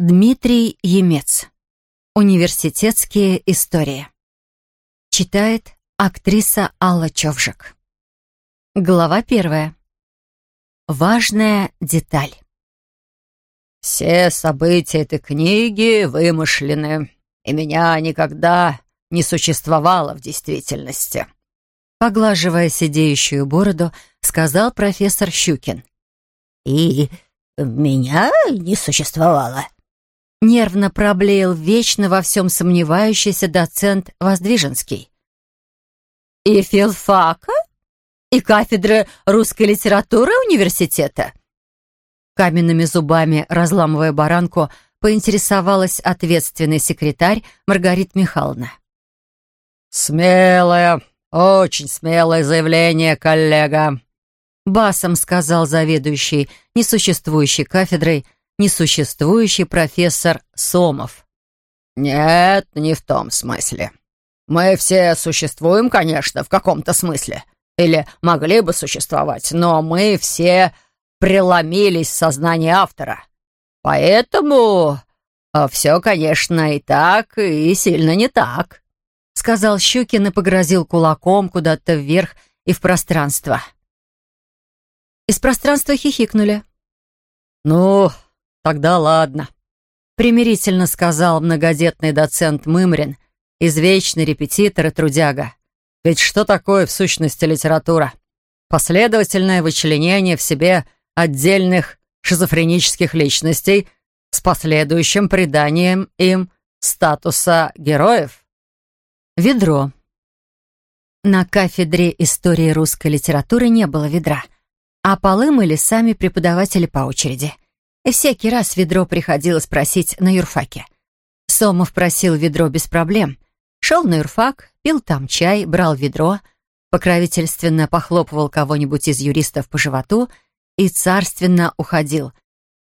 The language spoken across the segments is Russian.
Дмитрий Емец. Университетские истории. Читает актриса Алла Човжик. Глава первая. Важная деталь. «Все события этой книги вымышлены, и меня никогда не существовало в действительности», поглаживая сидеющую бороду, сказал профессор Щукин. «И меня не существовало», Нервно проблеял вечно во всем сомневающийся доцент Воздвиженский. «И филфака? И кафедры русской литературы университета?» Каменными зубами, разламывая баранку, поинтересовалась ответственный секретарь Маргарита Михайловна. «Смелое, очень смелое заявление, коллега», басом сказал заведующий несуществующей кафедрой несуществующий профессор Сомов. «Нет, не в том смысле. Мы все существуем, конечно, в каком-то смысле. Или могли бы существовать, но мы все преломились в сознании автора. Поэтому а, все, конечно, и так, и сильно не так», — сказал Щукин и погрозил кулаком куда-то вверх и в пространство. Из пространства хихикнули. «Ну, «Тогда ладно», — примирительно сказал многодетный доцент Мымрин, извечный репетитор и трудяга. «Ведь что такое в сущности литература? Последовательное вычленение в себе отдельных шизофренических личностей с последующим приданием им статуса героев?» Ведро. На кафедре истории русской литературы не было ведра, а полы мыли сами преподаватели по очереди — и всякий раз ведро приходилось просить на юрфаке. Сомов просил ведро без проблем. Шел на юрфак, пил там чай, брал ведро, покровительственно похлопывал кого-нибудь из юристов по животу и царственно уходил.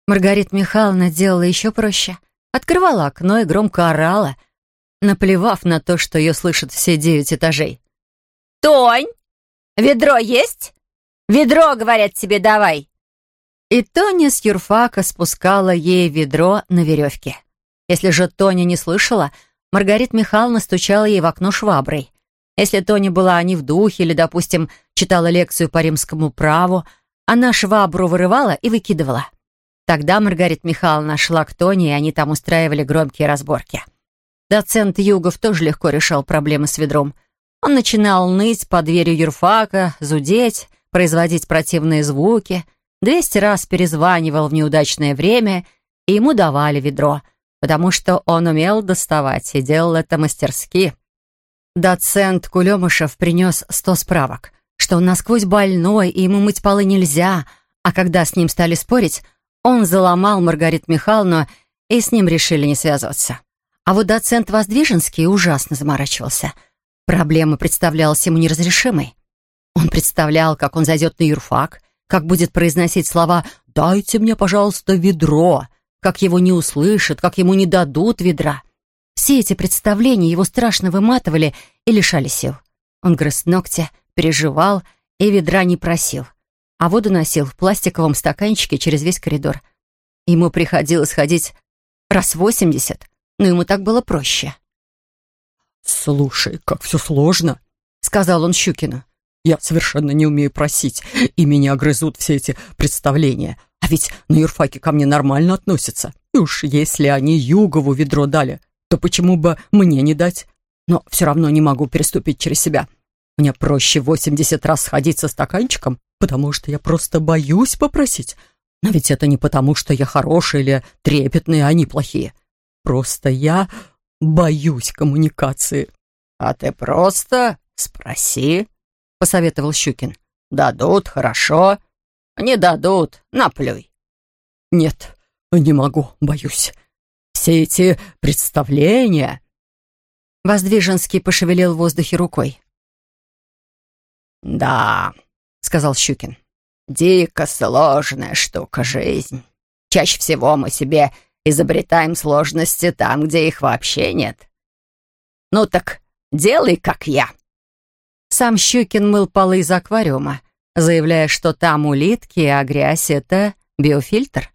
Маргарита Михайловна делала еще проще. Открывала окно и громко орала, наплевав на то, что ее слышат все девять этажей. «Тонь, ведро есть? Ведро, говорят тебе, давай!» И Тоня с юрфака спускала ей ведро на веревке. Если же Тоня не слышала, Маргарита Михайловна стучала ей в окно шваброй. Если Тоня была не в духе или, допустим, читала лекцию по римскому праву, она швабру вырывала и выкидывала. Тогда Маргарита Михайловна шла к Тоне, и они там устраивали громкие разборки. Доцент Югов тоже легко решал проблемы с ведром. Он начинал ныть под дверью юрфака, зудеть, производить противные звуки — Двести раз перезванивал в неудачное время, и ему давали ведро, потому что он умел доставать и делал это мастерски. Доцент Кулемышев принес сто справок, что он насквозь больной, и ему мыть полы нельзя, а когда с ним стали спорить, он заломал Маргариту Михайловну, и с ним решили не связываться. А вот доцент Воздвиженский ужасно заморачивался. Проблема представлялась ему неразрешимой. Он представлял, как он зайдет на юрфак, как будет произносить слова «Дайте мне, пожалуйста, ведро», как его не услышат, как ему не дадут ведра. Все эти представления его страшно выматывали и лишали сил. Он грыз ногти, переживал и ведра не просил, а воду носил в пластиковом стаканчике через весь коридор. Ему приходилось ходить раз восемьдесят, но ему так было проще. «Слушай, как все сложно», — сказал он Щукину. Я совершенно не умею просить, и меня грызут все эти представления. А ведь на юрфаке ко мне нормально относятся. И уж если они Югову ведро дали, то почему бы мне не дать? Но все равно не могу переступить через себя. Мне проще 80 раз сходить со стаканчиком, потому что я просто боюсь попросить. Но ведь это не потому, что я хороший или трепетный, а они плохие. Просто я боюсь коммуникации. А ты просто спроси, — посоветовал Щукин. «Дадут, хорошо. Не дадут, наплюй». «Нет, не могу, боюсь. Все эти представления...» Воздвиженский пошевелил в воздухе рукой. «Да», — сказал Щукин, — «дико сложная штука жизнь. Чаще всего мы себе изобретаем сложности там, где их вообще нет. Ну так делай, как я». Сам Щукин мыл полы из аквариума, заявляя, что там улитки, а грязь — это биофильтр.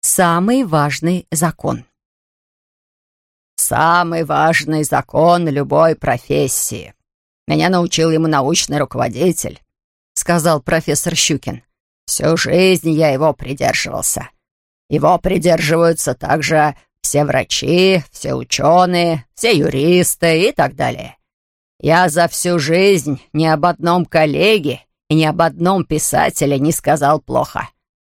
самый важный закон. Самый важный закон любой профессии. Меня научил ему научный руководитель, сказал профессор Щукин. Всю жизнь я его придерживался. Его придерживаются также все врачи, все ученые, все юристы и так далее. Я за всю жизнь ни об одном коллеге и ни об одном писателе не сказал плохо.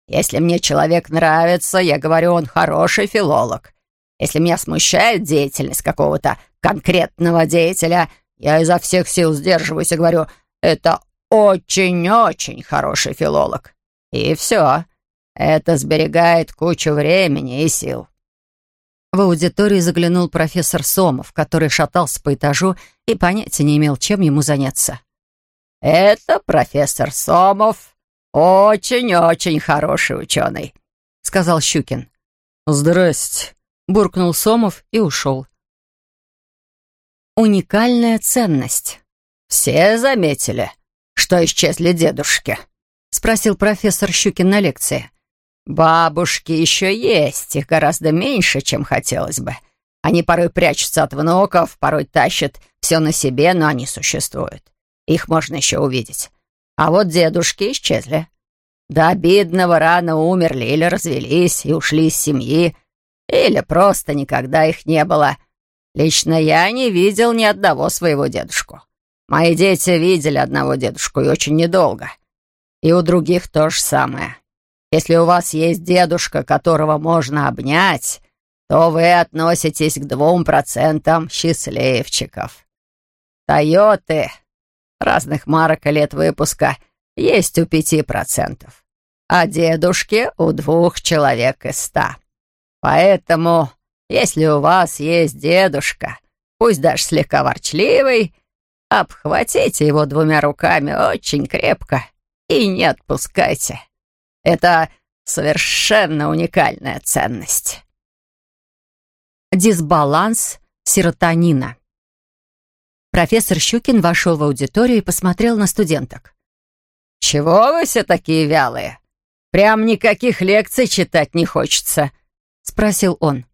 Если мне человек нравится, я говорю, он хороший филолог. Если меня смущает деятельность какого-то конкретного деятеля, я изо всех сил сдерживаюсь и говорю, это очень-очень хороший филолог. И все. Это сберегает кучу времени и сил. В аудиторию заглянул профессор Сомов, который шатался по этажу и понятия не имел, чем ему заняться. «Это профессор Сомов, очень-очень хороший ученый», — сказал Щукин. «Здрасте», — буркнул Сомов и ушел. Уникальная ценность. «Все заметили, что исчезли дедушки?» — спросил профессор Щукин на лекции. Бабушки еще есть, их гораздо меньше, чем хотелось бы. Они порой прячутся от внуков, порой тащат все на себе, но они существуют. Их можно еще увидеть. А вот дедушки исчезли. До обидного рано умерли или развелись и ушли из семьи, или просто никогда их не было. Лично я не видел ни одного своего дедушку. Мои дети видели одного дедушку и очень недолго. И у других то же самое. Если у вас есть дедушка, которого можно обнять, то вы относитесь к двум процентам счастливчиков. Тойоты разных марок и лет выпуска есть у пяти процентов, а дедушки у двух человек из ста. Поэтому, если у вас есть дедушка, пусть даже слегка ворчливый, обхватите его двумя руками очень крепко и не отпускайте. Это совершенно уникальная ценность. Дисбаланс серотонина. Профессор Щукин вошел в аудиторию и посмотрел на студенток. «Чего вы все такие вялые? Прям никаких лекций читать не хочется», — спросил он.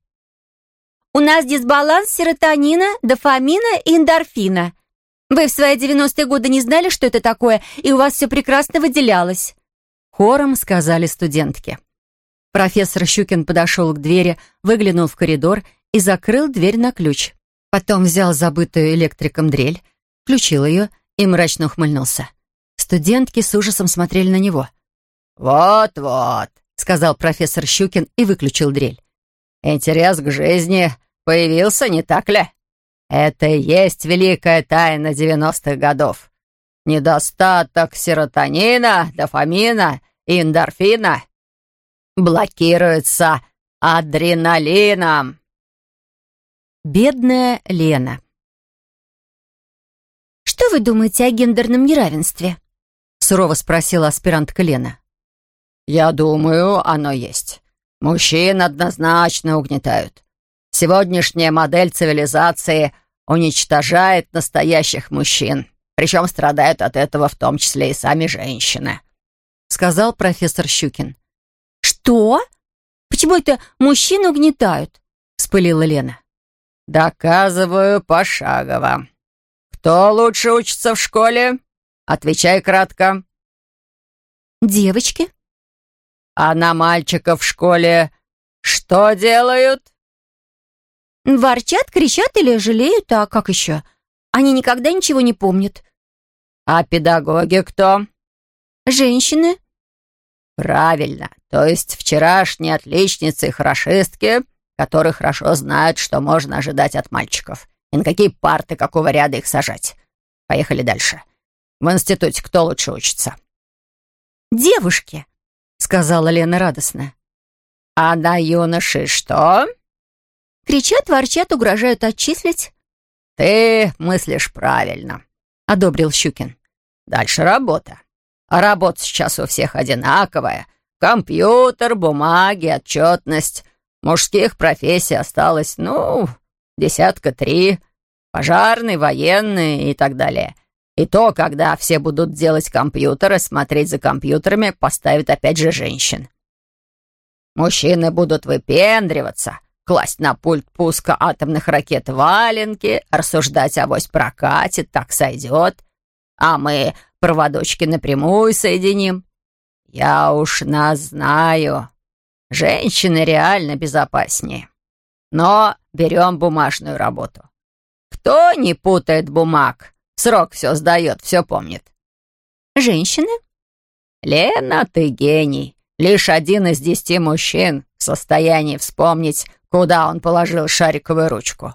«У нас дисбаланс серотонина, дофамина и эндорфина. Вы в свои 90-е годы не знали, что это такое, и у вас все прекрасно выделялось. Хором сказали студентки. Профессор Щукин подошел к двери, выглянул в коридор и закрыл дверь на ключ. Потом взял забытую электриком дрель, включил ее и мрачно ухмыльнулся. Студентки с ужасом смотрели на него. «Вот-вот», — сказал профессор Щукин и выключил дрель. «Интерес к жизни появился, не так ли? Это и есть великая тайна девяностых годов. Недостаток серотонина, дофамина и эндорфина блокируется адреналином. Бедная Лена. «Что вы думаете о гендерном неравенстве?» сурово спросила аспирантка Лена. «Я думаю, оно есть. Мужчин однозначно угнетают. Сегодняшняя модель цивилизации уничтожает настоящих мужчин. Причем страдают от этого в том числе и сами женщины», — сказал профессор Щукин. «Что? Почему это мужчин угнетают?» — вспылила Лена. «Доказываю пошагово. Кто лучше учится в школе? Отвечай кратко». «Девочки». «А на мальчиков в школе что делают?» «Ворчат, кричат или жалеют, а как еще? Они никогда ничего не помнят. А педагоги кто? Женщины. Правильно. То есть вчерашние отличницы и хорошистки, которые хорошо знают, что можно ожидать от мальчиков. И на какие парты какого ряда их сажать. Поехали дальше. В институте кто лучше учится? Девушки, сказала Лена радостно. А на юноши что? Кричат, ворчат, угрожают отчислить. «Ты мыслишь правильно», — одобрил Щукин. «Дальше работа. А работа сейчас у всех одинаковая. Компьютер, бумаги, отчетность. Мужских профессий осталось, ну, десятка три. Пожарный, военный и так далее. И то, когда все будут делать компьютеры, смотреть за компьютерами, поставят опять же женщин. Мужчины будут выпендриваться, класть на пульт пуска атомных ракет валенки, рассуждать авось прокатит, так сойдет. А мы проводочки напрямую соединим. Я уж нас знаю. Женщины реально безопаснее. Но берем бумажную работу. Кто не путает бумаг? Срок все сдает, все помнит. Женщины? Лена, ты гений. Лишь один из десяти мужчин в состоянии вспомнить, куда он положил шариковую ручку.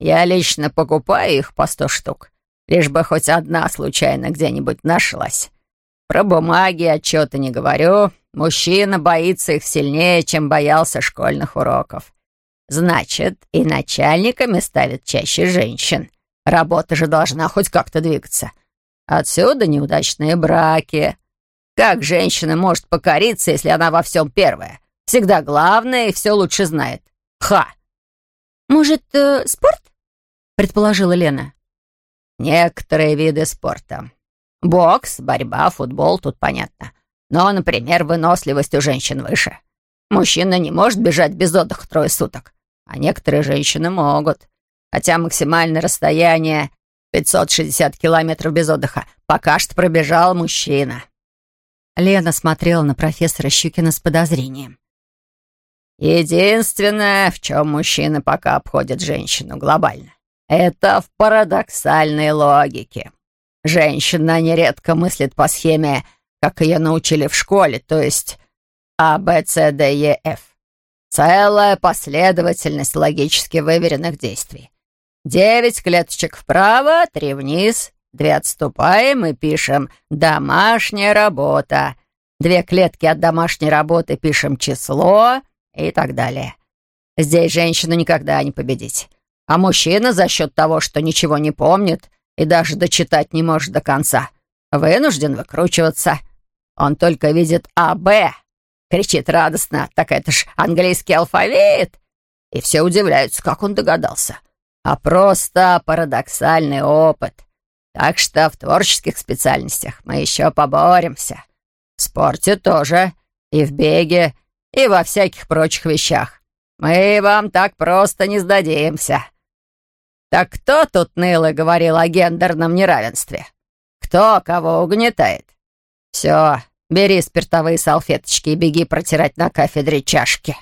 Я лично покупаю их по сто штук, лишь бы хоть одна случайно где-нибудь нашлась. Про бумаги, отчеты не говорю. Мужчина боится их сильнее, чем боялся школьных уроков. Значит, и начальниками ставят чаще женщин. Работа же должна хоть как-то двигаться. Отсюда неудачные браки. Как женщина может покориться, если она во всем первая? Всегда главная и все лучше знает. Ха! «Может, э, спорт?» — предположила Лена. «Некоторые виды спорта. Бокс, борьба, футбол, тут понятно. Но, например, выносливость у женщин выше. Мужчина не может бежать без отдыха трое суток, а некоторые женщины могут. Хотя максимальное расстояние 560 километров без отдыха пока что пробежал мужчина». Лена смотрела на профессора Щукина с подозрением. Единственное, в чем мужчина пока обходит женщину глобально, это в парадоксальной логике. Женщина нередко мыслит по схеме, как ее научили в школе, то есть А, Б, С, Д, Е, Ф. Целая последовательность логически выверенных действий. Девять клеточек вправо, три вниз, две отступаем и пишем «домашняя работа». Две клетки от домашней работы пишем число — и так далее. Здесь женщину никогда не победить. А мужчина за счет того, что ничего не помнит и даже дочитать не может до конца, вынужден выкручиваться. Он только видит АБ, кричит радостно, так это ж английский алфавит. И все удивляются, как он догадался. А просто парадоксальный опыт. Так что в творческих специальностях мы еще поборемся. В спорте тоже, и в беге, и во всяких прочих вещах. Мы вам так просто не сдадимся. Так кто тут ныл и говорил о гендерном неравенстве? Кто кого угнетает? Все, бери спиртовые салфеточки и беги протирать на кафедре чашки.